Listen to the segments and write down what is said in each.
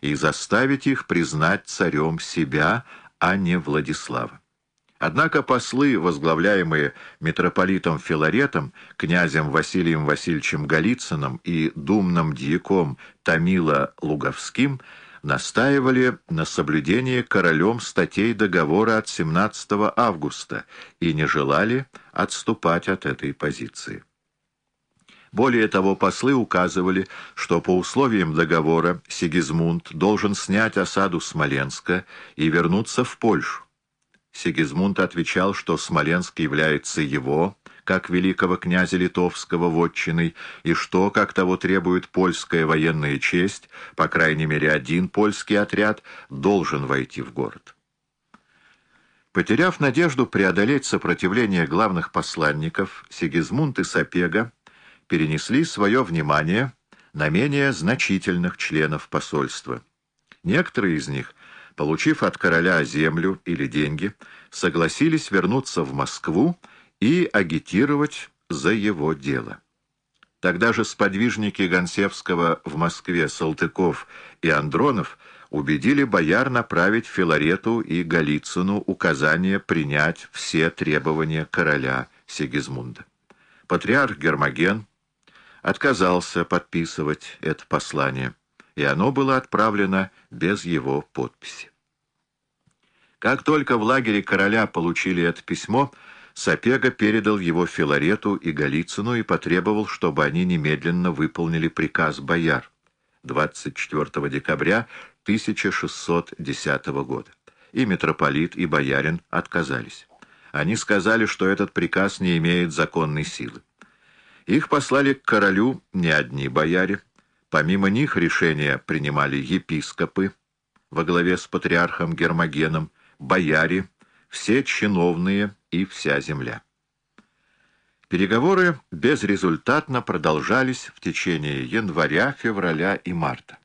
и заставить их признать царем себя, а не Владислава. Однако послы, возглавляемые митрополитом Филаретом, князем Василием Васильевичем Голицыным и думным дьяком Томила Луговским, настаивали на соблюдении королем статей договора от 17 августа и не желали отступать от этой позиции. Более того, послы указывали, что по условиям договора Сигизмунд должен снять осаду Смоленска и вернуться в Польшу. Сигизмунд отвечал, что Смоленск является его, как великого князя литовского вотчиной, и что, как того требует польская военная честь, по крайней мере один польский отряд должен войти в город. Потеряв надежду преодолеть сопротивление главных посланников, Сигизмунд и Сапега перенесли свое внимание на менее значительных членов посольства. Некоторые из них, получив от короля землю или деньги, согласились вернуться в Москву и агитировать за его дело. Тогда же сподвижники Гонсевского в Москве Салтыков и Андронов убедили бояр направить Филарету и Голицыну указание принять все требования короля Сигизмунда. Патриарх Гермоген отказался подписывать это послание, и оно было отправлено без его подписи. Как только в лагере короля получили это письмо, Сапега передал его Филарету и Голицыну и потребовал, чтобы они немедленно выполнили приказ бояр 24 декабря 1610 года. И митрополит, и боярин отказались. Они сказали, что этот приказ не имеет законной силы. Их послали к королю не одни бояре. Помимо них решения принимали епископы во главе с патриархом Гермогеном, бояре, все чиновные и вся земля. Переговоры безрезультатно продолжались в течение января, февраля и марта.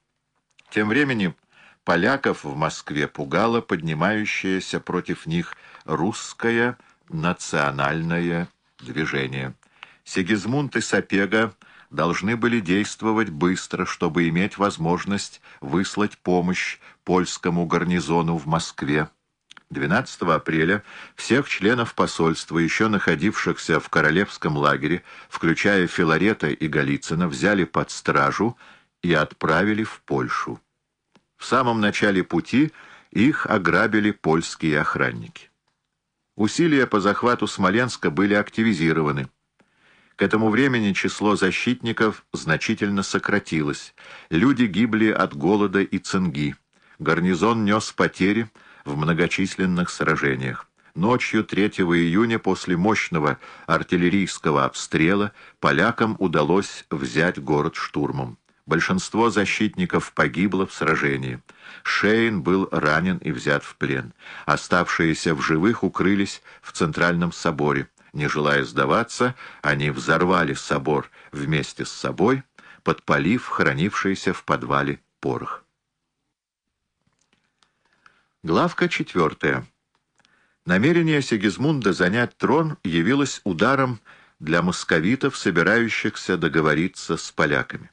Тем временем поляков в Москве пугало поднимающееся против них русское национальное движение. Сигизмунд и Сапега должны были действовать быстро, чтобы иметь возможность выслать помощь польскому гарнизону в Москве. 12 апреля всех членов посольства, еще находившихся в королевском лагере, включая Филарета и Голицына, взяли под стражу и отправили в Польшу. В самом начале пути их ограбили польские охранники. Усилия по захвату Смоленска были активизированы. К этому времени число защитников значительно сократилось. Люди гибли от голода и цинги. Гарнизон нес потери в многочисленных сражениях. Ночью 3 июня после мощного артиллерийского обстрела полякам удалось взять город штурмом. Большинство защитников погибло в сражении. Шейн был ранен и взят в плен. Оставшиеся в живых укрылись в Центральном соборе. Не желая сдаваться, они взорвали собор вместе с собой, подпалив хранившийся в подвале порох. Главка четвертая. Намерение Сигизмунда занять трон явилось ударом для московитов, собирающихся договориться с поляками.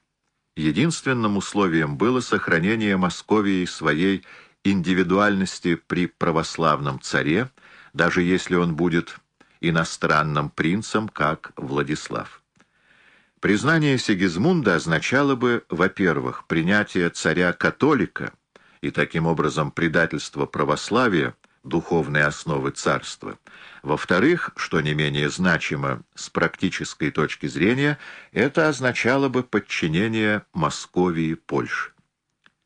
Единственным условием было сохранение Московии своей индивидуальности при православном царе, даже если он будет иностранным принцем, как Владислав. Признание Сигизмунда означало бы, во-первых, принятие царя-католика и таким образом предательство православия, духовной основы царства. Во-вторых, что не менее значимо с практической точки зрения, это означало бы подчинение Московии Польше.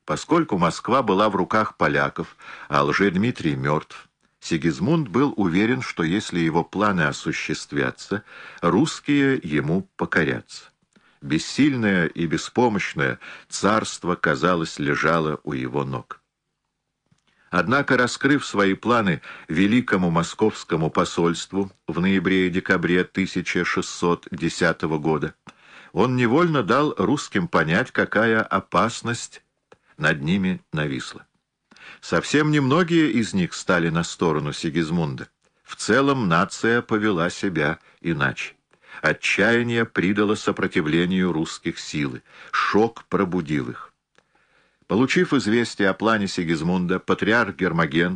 Поскольку Москва была в руках поляков, а Лжедмитрий мертв, Сигизмунд был уверен, что если его планы осуществятся, русские ему покорятся. Бессильное и беспомощное царство, казалось, лежало у его ног. Однако, раскрыв свои планы Великому Московскому посольству в ноябре и декабре 1610 года, он невольно дал русским понять, какая опасность над ними нависла. Совсем немногие из них стали на сторону Сигизмунда. В целом нация повела себя иначе. Отчаяние придало сопротивлению русских силы, шок пробудил их. Получив известие о плане Сигизмунда, патриарх Гермоген